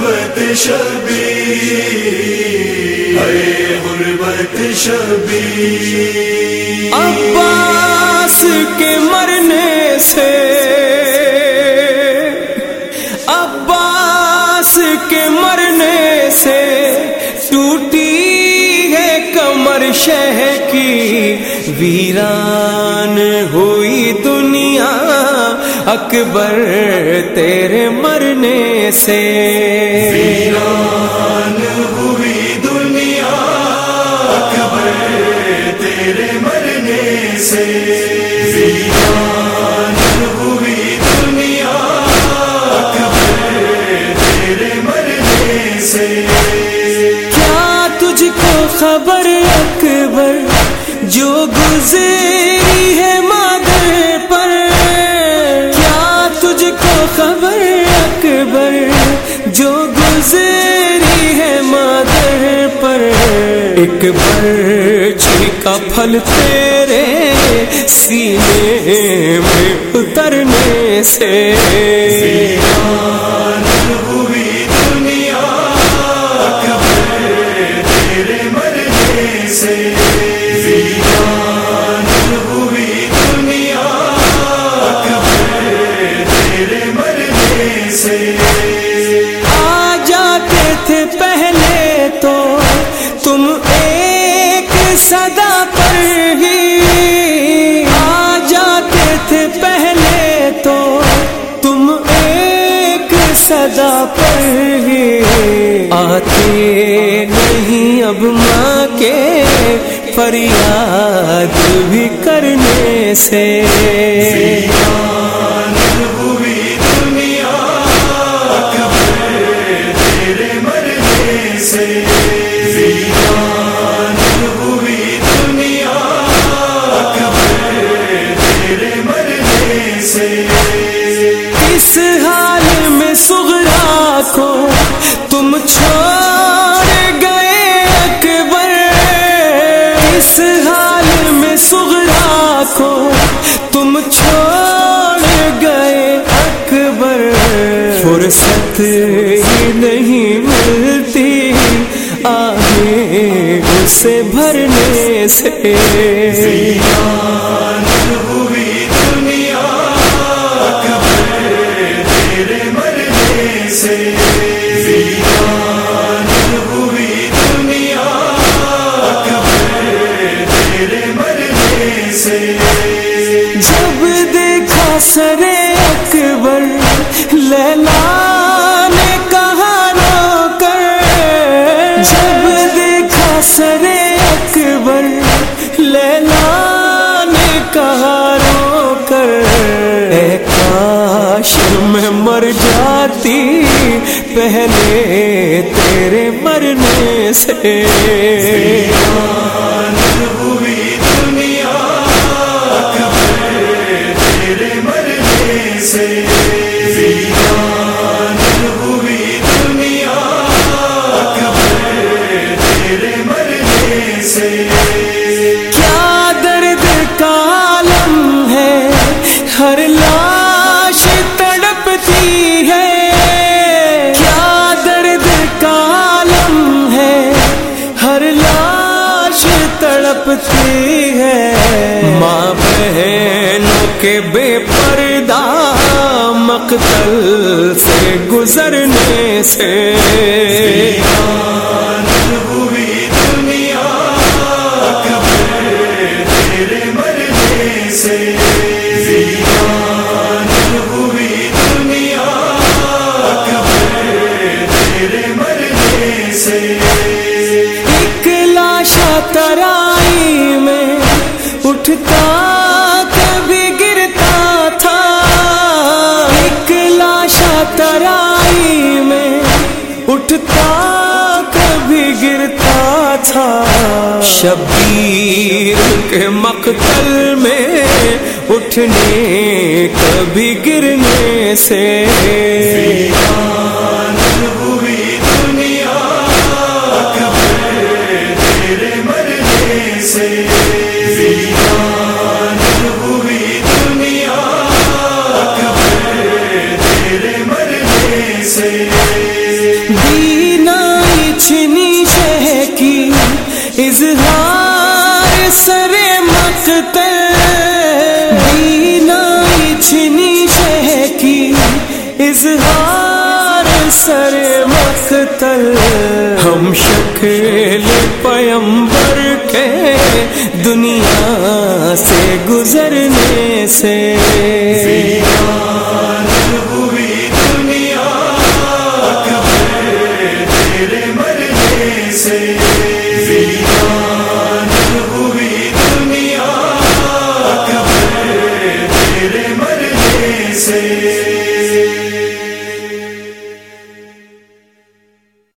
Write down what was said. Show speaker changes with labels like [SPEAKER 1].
[SPEAKER 1] غربت شبی، اے غربت شبی۔
[SPEAKER 2] عباس کے مرنے سے، عباس کے مرنے سے ٹوٹی ہے کمر شہ کی، ویران ہوئی دنیا اکبر تیرے مرنے سے۔
[SPEAKER 1] ویران ہوئی دنیا اکبر تیرے مرنے سے۔ ویران ہوئی دنیا اکبر تیرے مرنے سے۔
[SPEAKER 2] کیا تجھ کو خبر اکبر جو گزری ایک برچ کا پھل تیرے سینے میں اترنے سے۔
[SPEAKER 1] دنیا تیرے مرنے سے۔
[SPEAKER 2] پر ہی آتے نہیں اب ماں کے فریاد بھی کرنے سے۔
[SPEAKER 1] ویران دنیا سے۔
[SPEAKER 2] فرصت ہی نہیں ملتی۔ آگے اسے بھرنے سے۔
[SPEAKER 1] سے۔
[SPEAKER 2] جب دیکھا سرے اکبر لیلا نے کہا رو کر جب دیکھا سرے اکبر لیلا نے کہا رو کر اے کاش میں مر جاتی پہلے تیرے مرنے سے۔
[SPEAKER 1] سے ویران ہوئی دنیا۔ اکبر تیرے مرنے سے۔
[SPEAKER 2] کیا درد کا عالم ہے؟ ہر لاش تڑپتی ہے۔ کیا درد کا عالم ہے؟ ہر لاش تڑپتی ہے۔ ماں بہنوں کے بے پردہ مقتل سے گزرنے سے۔
[SPEAKER 1] ویران
[SPEAKER 2] تھا۔ شبیر کے مقتل میں اٹھنے کبھی گرنے سے۔
[SPEAKER 1] دنیا تیرے مرنے سے۔ اظہار سر مقتل بینائی چھنی شہ کی
[SPEAKER 2] اظہار سر مقتل۔ ہم شکل پیمبر کے دنیا سے گزرنے سے۔